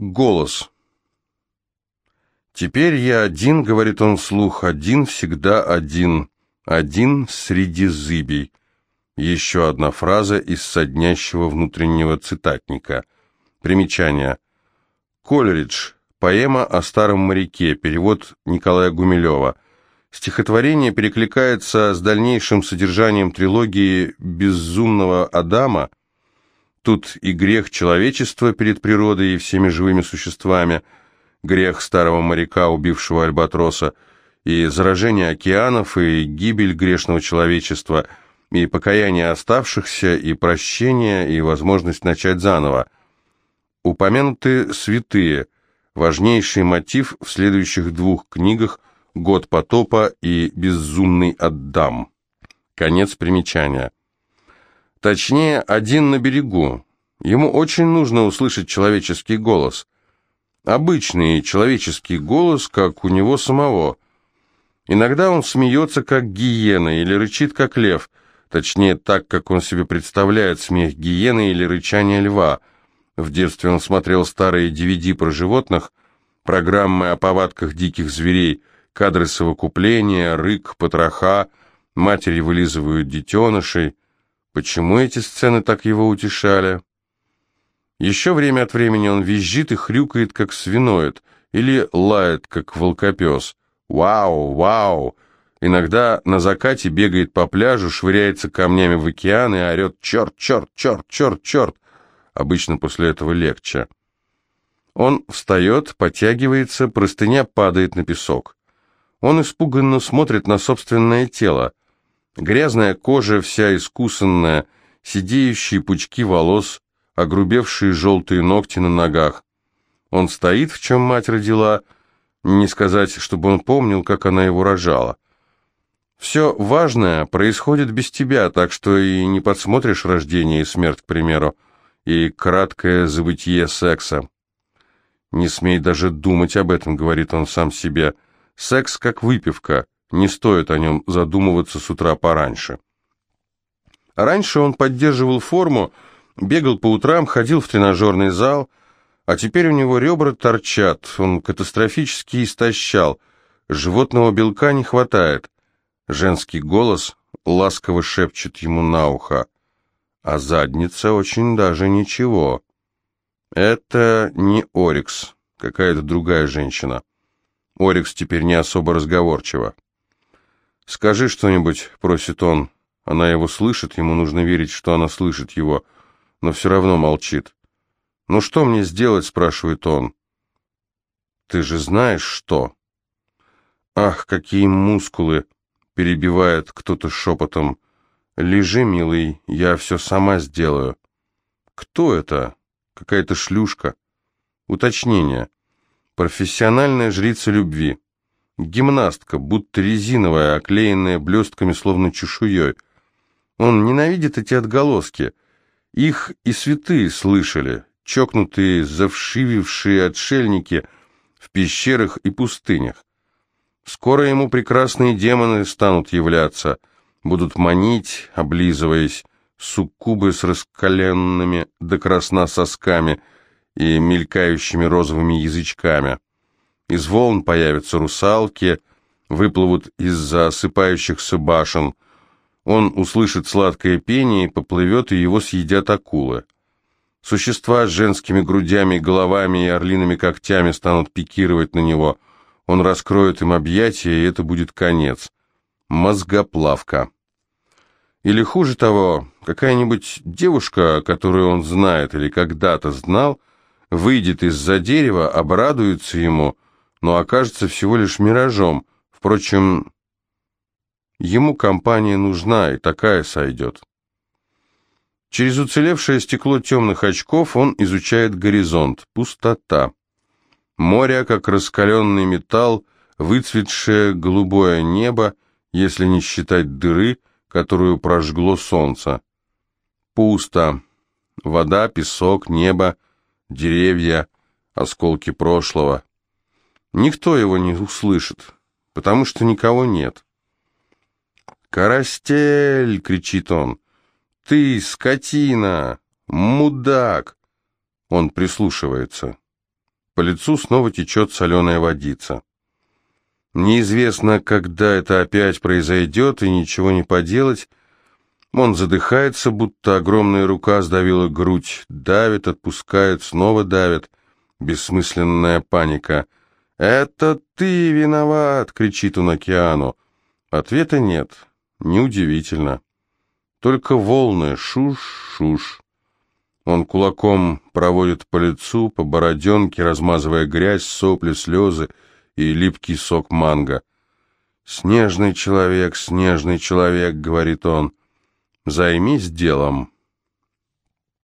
Голос. «Теперь я один», — говорит он вслух, — «один всегда один, один среди зыбей». Еще одна фраза из соднящего внутреннего цитатника. Примечание. Колеридж. Поэма о старом моряке. Перевод Николая Гумилева. Стихотворение перекликается с дальнейшим содержанием трилогии «Безумного Адама». Тут и грех человечества перед природой и всеми живыми существами, грех старого моряка, убившего альбатроса, и заражение океанов, и гибель грешного человечества, и покаяние оставшихся, и прощение, и возможность начать заново. Упомянуты святые, важнейший мотив в следующих двух книгах – «Год потопа» и «Безумный Аддам». Конец примечания. Точнее, один на берегу. Ему очень нужно услышать человеческий голос. Обычный человеческий голос, как у него самого. Иногда он смеется, как гиена, или рычит, как лев. Точнее, так, как он себе представляет смех гиены или рычание льва. В детстве он смотрел старые DVD про животных, программы о повадках диких зверей, кадры совокупления, рык, потроха, матери вылизывают детенышей. Почему эти сцены так его утешали? Еще время от времени он визжит и хрюкает, как свиноид, или лает, как волкопес. Вау, вау! Иногда на закате бегает по пляжу, швыряется камнями в океан и орет «Черт, черт, черт, черт, черт!» Обычно после этого легче. Он встает, потягивается, простыня падает на песок. Он испуганно смотрит на собственное тело. Грязная кожа, вся искусанная, сидеющие пучки волос, огрубевшие желтые ногти на ногах. Он стоит, в чем мать родила, не сказать, чтобы он помнил, как она его рожала. Все важное происходит без тебя, так что и не подсмотришь рождение и смерть, к примеру, и краткое забытие секса. «Не смей даже думать об этом», — говорит он сам себе. «Секс как выпивка, не стоит о нем задумываться с утра пораньше. Раньше он поддерживал форму, бегал по утрам, ходил в тренажерный зал, а теперь у него ребра торчат, он катастрофически истощал, животного белка не хватает. Женский голос ласково шепчет ему на ухо, а задница очень даже ничего. Это не Орикс, какая-то другая женщина. Орикс теперь не особо разговорчива. «Скажи что-нибудь», — просит он. Она его слышит, ему нужно верить, что она слышит его, но все равно молчит. «Ну что мне сделать?» — спрашивает он. «Ты же знаешь, что?» «Ах, какие мускулы!» — перебивает кто-то шепотом. «Лежи, милый, я все сама сделаю». «Кто это?» «Какая-то шлюшка». Уточнение. «Профессиональная жрица любви». Гимнастка, будто резиновая, оклеенная блестками, словно чешуей. Он ненавидит эти отголоски. Их и святые слышали, чокнутые, завшивившие отшельники в пещерах и пустынях. Скоро ему прекрасные демоны станут являться, будут манить, облизываясь, суккубы с раскаленными до красна сосками и мелькающими розовыми язычками. Из волн появятся русалки, выплывут из-за осыпающихся башен. Он услышит сладкое пение и поплывет, и его съедят акулы. Существа с женскими грудями, головами и орлиными когтями станут пикировать на него. Он раскроет им объятия, и это будет конец. Мозгоплавка. Или хуже того, какая-нибудь девушка, которую он знает или когда-то знал, выйдет из-за дерева, обрадуется ему – но окажется всего лишь миражом. Впрочем, ему компания нужна, и такая сойдет. Через уцелевшее стекло темных очков он изучает горизонт, пустота. Море, как раскаленный металл, выцветшее голубое небо, если не считать дыры, которую прожгло солнце. Пусто. Вода, песок, небо, деревья, осколки прошлого. Никто его не услышит, потому что никого нет. «Карастель!» — кричит он. «Ты, скотина! Мудак!» Он прислушивается. По лицу снова течет соленая водица. Неизвестно, когда это опять произойдет, и ничего не поделать. Он задыхается, будто огромная рука сдавила грудь, давит, отпускает, снова давит. Бессмысленная паника. «Это ты виноват!» — кричит он океану. Ответа нет. Неудивительно. Только волны шуш-шуш. Он кулаком проводит по лицу, по бороденке, размазывая грязь, сопли, слезы и липкий сок манго. «Снежный человек, снежный человек», — говорит он, — «займись делом».